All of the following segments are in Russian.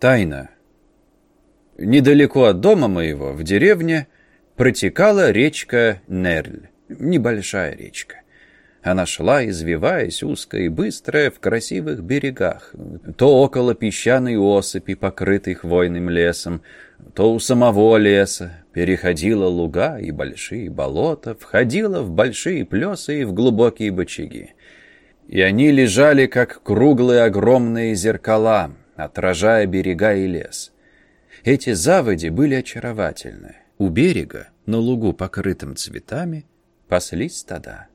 Тайна. Недалеко от дома моего, в деревне, протекала речка Нерль. Небольшая речка. Она шла, извиваясь, узкая и быстрая, в красивых берегах. То около песчаной осыпи, покрытой хвойным лесом, то у самого леса. Переходила луга и большие болота, входила в большие плесы и в глубокие бочаги. И они лежали, как круглые огромные зеркала, отражая берега и лес. Эти заводи были очаровательны. У берега, на лугу, покрытым цветами, паслись стада.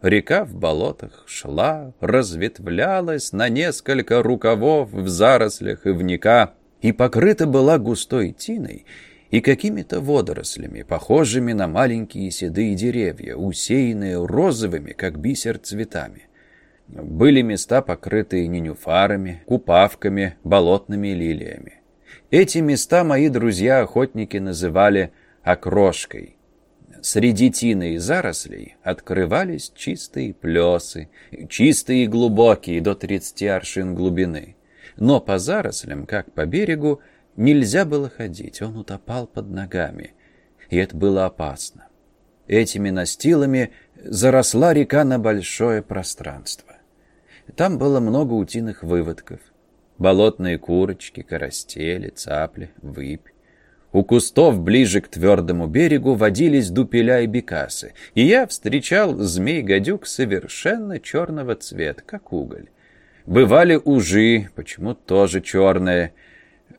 Река в болотах шла, разветвлялась на несколько рукавов в зарослях ивника и покрыта была густой тиной и какими-то водорослями, похожими на маленькие седые деревья, усеянные розовыми, как бисер, цветами. Были места, покрытые ненюфарами, купавками, болотными лилиями. Эти места мои друзья-охотники называли окрошкой. Среди тины и зарослей открывались чистые плесы, чистые и глубокие, до 30 аршин глубины. Но по зарослям, как по берегу, нельзя было ходить, он утопал под ногами, и это было опасно. Этими настилами заросла река на большое пространство. Там было много утиных выводков, болотные курочки, карастели, цапли, выпь. У кустов ближе к твердому берегу водились дупеля и бекасы, и я встречал змей-гадюк совершенно черного цвета, как уголь. Бывали ужи, почему тоже черные.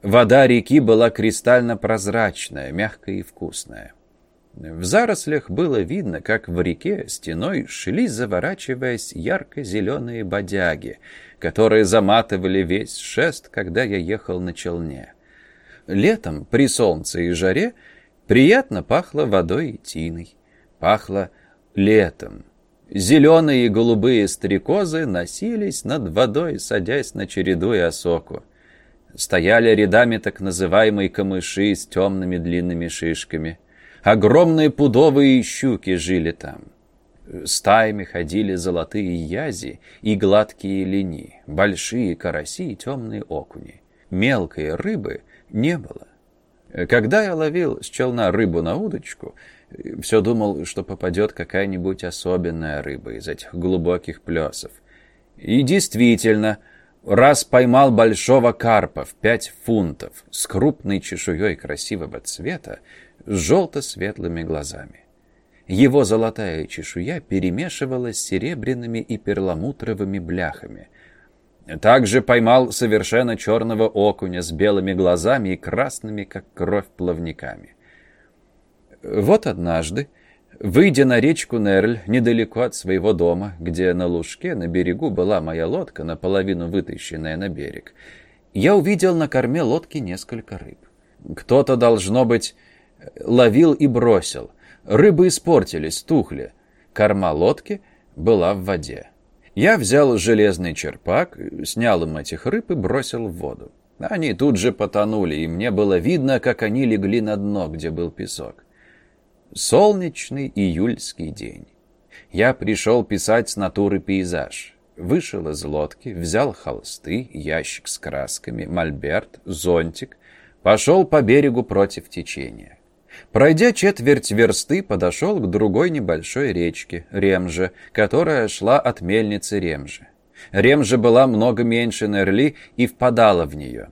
Вода реки была кристально-прозрачная, мягкая и вкусная. В зарослях было видно, как в реке стеной шли, заворачиваясь, ярко-зеленые бодяги — которые заматывали весь шест, когда я ехал на челне. Летом, при солнце и жаре, приятно пахло водой и тиной. Пахло летом. Зеленые и голубые стрекозы носились над водой, садясь на череду и осоку. Стояли рядами так называемые камыши с темными длинными шишками. Огромные пудовые щуки жили там. Стаями ходили золотые язи и гладкие лини, большие караси и темные окуни. Мелкой рыбы не было. Когда я ловил с челна рыбу на удочку, все думал, что попадет какая-нибудь особенная рыба из этих глубоких плесов. И действительно, раз поймал большого карпа в пять фунтов с крупной чешуей красивого цвета, с желто-светлыми глазами. Его золотая чешуя перемешивалась с серебряными и перламутровыми бляхами. Также поймал совершенно черного окуня с белыми глазами и красными, как кровь, плавниками. Вот однажды, выйдя на речку Нерль, недалеко от своего дома, где на лужке на берегу была моя лодка, наполовину вытащенная на берег, я увидел на корме лодки несколько рыб. Кто-то, должно быть, ловил и бросил — Рыбы испортились, тухли. Корма лодки была в воде. Я взял железный черпак, снял им этих рыб и бросил в воду. Они тут же потонули, и мне было видно, как они легли на дно, где был песок. Солнечный июльский день. Я пришел писать с натуры пейзаж. Вышел из лодки, взял холсты, ящик с красками, мольберт, зонтик, пошел по берегу против течения. Пройдя четверть версты, подошел к другой небольшой речке, Ремже, которая шла от мельницы Ремже. Ремже была много меньше Нерли и впадала в нее.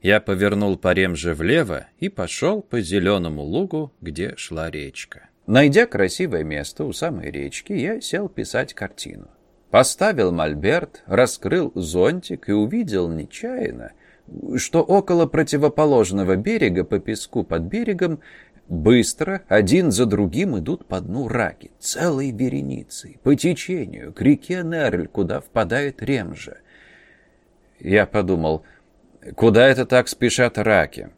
Я повернул по Ремже влево и пошел по зеленому лугу, где шла речка. Найдя красивое место у самой речки, я сел писать картину. Поставил мольберт, раскрыл зонтик и увидел нечаянно, что около противоположного берега по песку под берегом Быстро, один за другим идут по дну раки, целой вереницей, по течению, к реке Нерль, куда впадает Ремжа. Я подумал, куда это так спешат раки?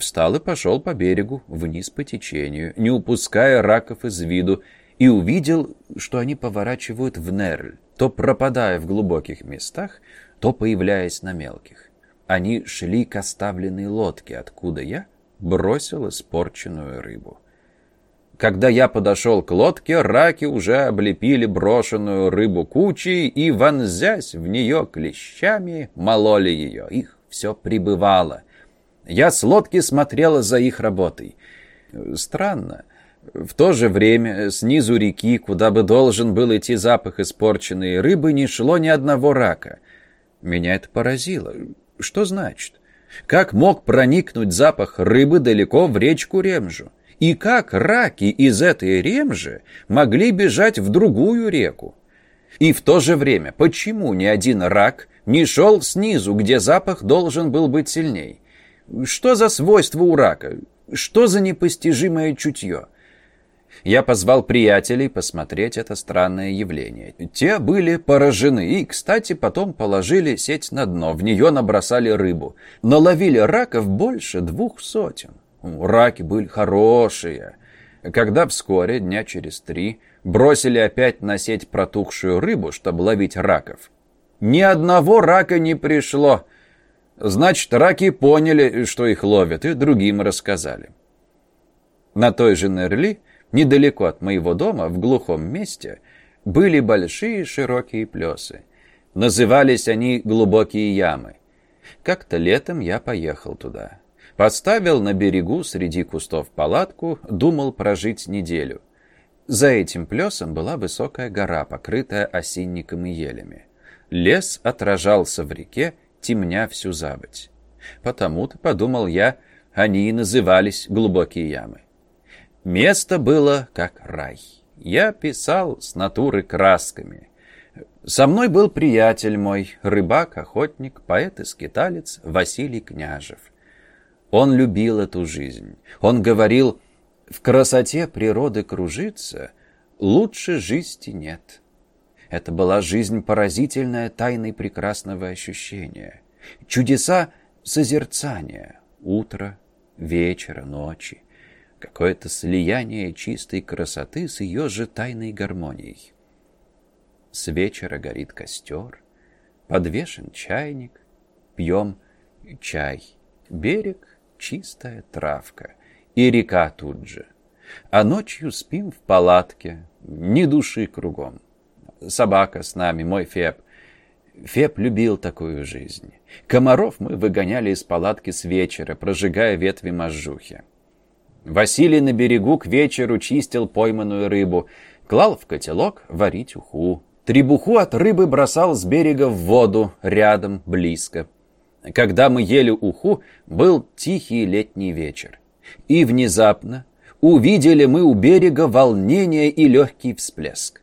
Встал и пошел по берегу, вниз по течению, не упуская раков из виду, и увидел, что они поворачивают в Нерль, то пропадая в глубоких местах, то появляясь на мелких. Они шли к оставленной лодке, откуда я бросил испорченную рыбу. Когда я подошел к лодке, раки уже облепили брошенную рыбу кучей и, вонзясь в нее клещами, мололи ее. Их все прибывало. Я с лодки смотрела за их работой. Странно. В то же время снизу реки, куда бы должен был идти запах испорченной рыбы, не шло ни одного рака. Меня это поразило. Что значит? Как мог проникнуть запах рыбы далеко в речку Ремжу? И как раки из этой Ремжи могли бежать в другую реку? И в то же время, почему ни один рак не шел снизу, где запах должен был быть сильней? Что за свойство у рака? Что за непостижимое чутье? Я позвал приятелей посмотреть это странное явление. Те были поражены и, кстати, потом положили сеть на дно, в нее набросали рыбу. Наловили раков больше двух сотен. Раки были хорошие. Когда вскоре, дня через три, бросили опять на сеть протухшую рыбу, чтобы ловить раков, ни одного рака не пришло. Значит, раки поняли, что их ловят, и другим рассказали. На той же Нерли Недалеко от моего дома, в глухом месте, были большие широкие плесы. Назывались они «глубокие ямы». Как-то летом я поехал туда. Поставил на берегу среди кустов палатку, думал прожить неделю. За этим плесом была высокая гора, покрытая осинником и елями. Лес отражался в реке, темня всю забыть. Потому-то, подумал я, они и назывались глубокие ямы. Место было как рай. Я писал с натуры красками. Со мной был приятель мой, рыбак, охотник, поэт и скиталец Василий Княжев. Он любил эту жизнь. Он говорил, в красоте природы кружиться, лучше жизни нет. Это была жизнь поразительная тайной прекрасного ощущения. Чудеса созерцания утра, вечера, ночи какое-то слияние чистой красоты с ее же тайной гармонией. С вечера горит костер, подвешен чайник, пьем чай. Берег — чистая травка, и река тут же. А ночью спим в палатке, ни души кругом. Собака с нами, мой Феб. Феб любил такую жизнь. Комаров мы выгоняли из палатки с вечера, прожигая ветви можжухи. Василий на берегу к вечеру чистил пойманную рыбу, клал в котелок варить уху. Требуху от рыбы бросал с берега в воду, рядом, близко. Когда мы ели уху, был тихий летний вечер. И внезапно увидели мы у берега волнение и легкий всплеск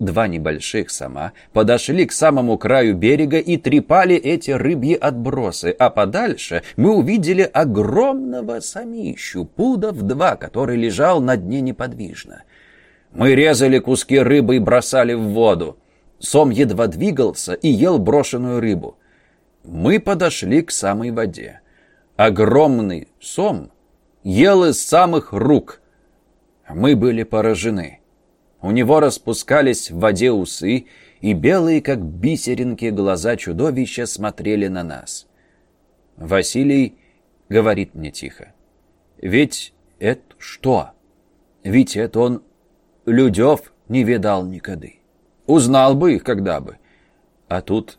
два небольших сама, подошли к самому краю берега и трепали эти рыбьи отбросы, а подальше мы увидели огромного самищу, пудов два, который лежал на дне неподвижно. Мы резали куски рыбы и бросали в воду. Сом едва двигался и ел брошенную рыбу. Мы подошли к самой воде. Огромный сом ел из самых рук. Мы были поражены. У него распускались в воде усы, и белые, как бисеринки, глаза чудовища смотрели на нас. Василий говорит мне тихо. «Ведь это что? Ведь это он людев не видал никогда. Узнал бы их когда бы. А тут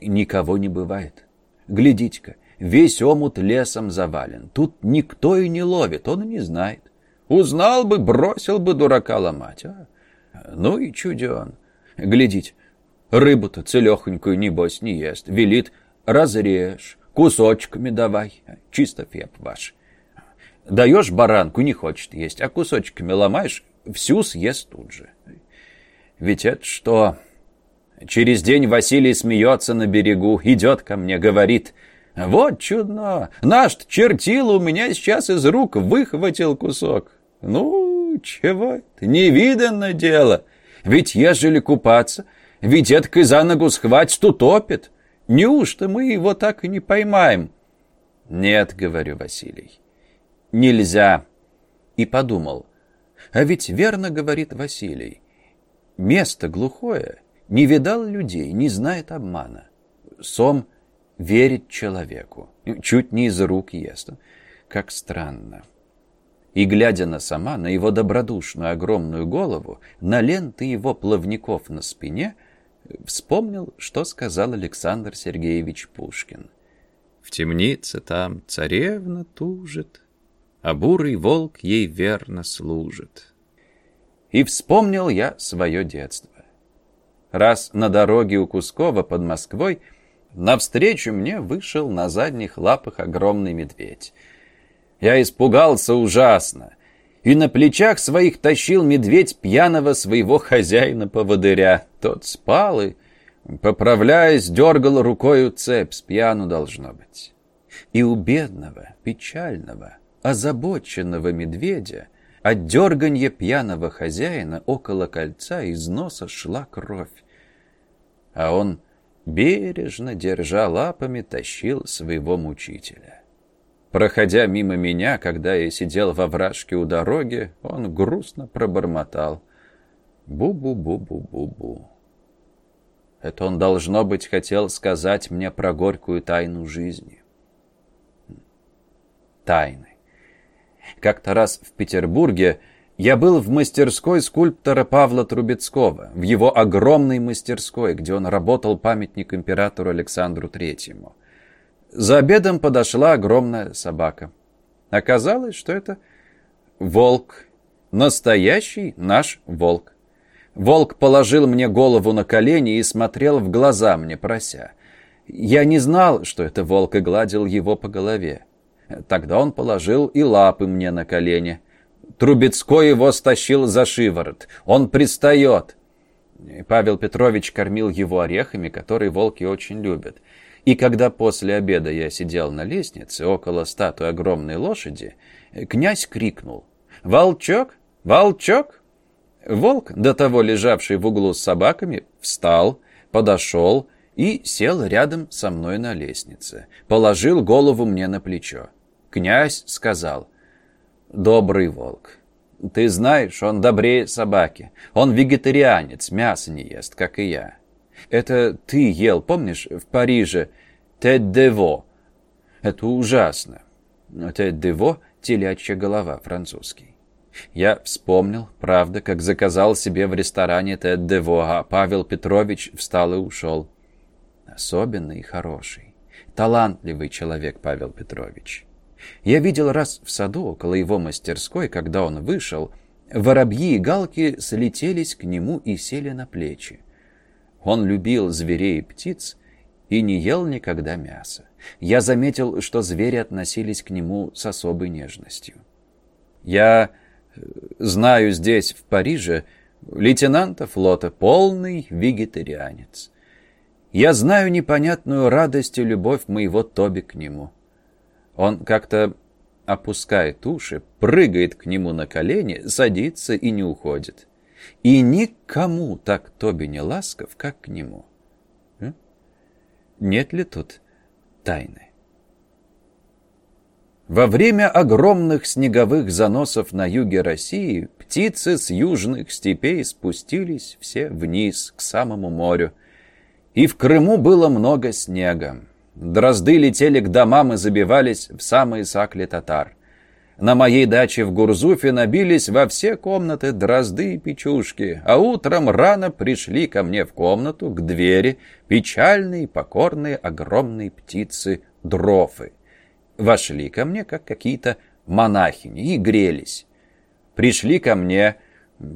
никого не бывает. Глядите-ка, весь омут лесом завален. Тут никто и не ловит, он и не знает. Узнал бы, бросил бы дурака ломать. А? Ну и чуден. Глядите, рыбу-то целехонькую, небось, не ест. Велит, разрежь, кусочками давай. Чисто феб ваш. Даешь баранку, не хочет есть, а кусочками ломаешь, всю съест тут же. Ведь это что? Через день Василий смеется на берегу, идет ко мне, говорит, «Вот чудно! Наш чертил у меня сейчас из рук выхватил кусок. Ну, чего это? Невиданное дело. Ведь ежели купаться, ведь это за ногу схватит, утопит. Неужто мы его так и не поймаем? Нет, говорю Василий, нельзя. И подумал, а ведь верно говорит Василий. Место глухое, не видал людей, не знает обмана. Сом верит человеку, чуть не из рук ест. Как странно и, глядя на сама, на его добродушную огромную голову, на ленты его плавников на спине, вспомнил, что сказал Александр Сергеевич Пушкин. В темнице там царевна тужит, а бурый волк ей верно служит. И вспомнил я свое детство. Раз на дороге у Кускова под Москвой навстречу мне вышел на задних лапах огромный медведь. Я испугался ужасно, и на плечах своих тащил медведь пьяного своего хозяина-поводыря. Тот спал и, поправляясь, дергал рукою цепь, с пьяну должно быть. И у бедного, печального, озабоченного медведя от дерганья пьяного хозяина около кольца из носа шла кровь. А он, бережно держа лапами, тащил своего мучителя. Проходя мимо меня, когда я сидел во вражке у дороги, он грустно пробормотал. Бу-бу-бу-бу-бу-бу. Это он, должно быть, хотел сказать мне про горькую тайну жизни. Тайны. Как-то раз в Петербурге я был в мастерской скульптора Павла Трубецкого, в его огромной мастерской, где он работал памятник императору Александру Третьему. За обедом подошла огромная собака. Оказалось, что это волк. Настоящий наш волк. Волк положил мне голову на колени и смотрел в глаза мне, прося. Я не знал, что это волк, и гладил его по голове. Тогда он положил и лапы мне на колени. Трубецкой его стащил за шиворот. Он пристает. Павел Петрович кормил его орехами, которые волки очень любят. И когда после обеда я сидел на лестнице около статуи огромной лошади, князь крикнул «Волчок! Волчок!» Волк, до того лежавший в углу с собаками, встал, подошел и сел рядом со мной на лестнице, положил голову мне на плечо. Князь сказал, «Добрый волк, ты знаешь, он добрее собаки. Он вегетарианец, мясо не ест, как и я. Это ты ел, помнишь, в Париже, тет-дево. Это ужасно. Тет-дево — телячья голова, французский. Я вспомнил, правда, как заказал себе в ресторане тет-дево, а Павел Петрович встал и ушел. Особенный и хороший, талантливый человек Павел Петрович. Я видел раз в саду около его мастерской, когда он вышел, воробьи и галки слетелись к нему и сели на плечи. Он любил зверей и птиц и не ел никогда мяса. Я заметил, что звери относились к нему с особой нежностью. Я э, знаю здесь, в Париже, лейтенанта флота, полный вегетарианец. Я знаю непонятную радость и любовь моего Тоби к нему. Он как-то опускает уши, прыгает к нему на колени, садится и не уходит. И никому так Тоби не ласков, как к нему. Нет ли тут тайны? Во время огромных снеговых заносов на юге России птицы с южных степей спустились все вниз, к самому морю. И в Крыму было много снега. Дрозды летели к домам и забивались в самые сакли татар. На моей даче в Гурзуфе набились во все комнаты дрозды и печушки, а утром рано пришли ко мне в комнату, к двери, печальные, покорные, огромные птицы дрофы. Вошли ко мне, как какие-то монахини, и грелись. Пришли ко мне,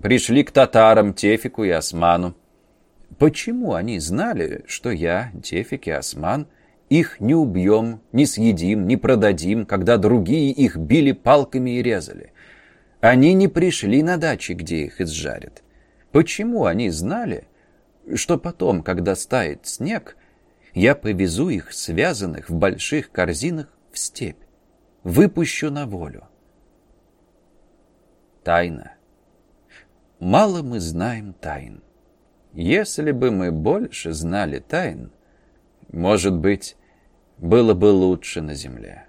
пришли к татарам Тефику и Осману. Почему они знали, что я, Тефик и Осман — их не убьем, не съедим, не продадим, когда другие их били палками и резали. Они не пришли на дачи, где их изжарят. Почему они знали, что потом, когда стает снег, я повезу их, связанных в больших корзинах, в степь, выпущу на волю? Тайна. Мало мы знаем тайн. Если бы мы больше знали тайн, может быть, было бы лучше на земле.